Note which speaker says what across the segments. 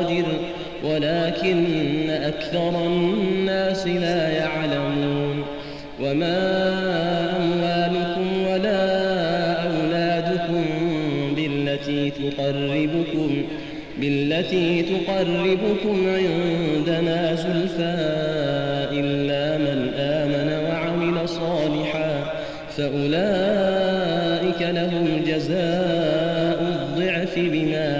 Speaker 1: ويقدر ولكن أكثر الناس لا يعلمون. وما أموالكم ولا أولادكم بالتي تقربكم بالتي تقربكم عندنا زلفى إلا من آمن وعمل صالحا. فأولئك لهم جزاء الضعف بما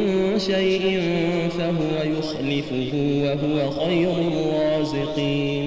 Speaker 1: شيء فهو يخلفه وهو خير الرازقين.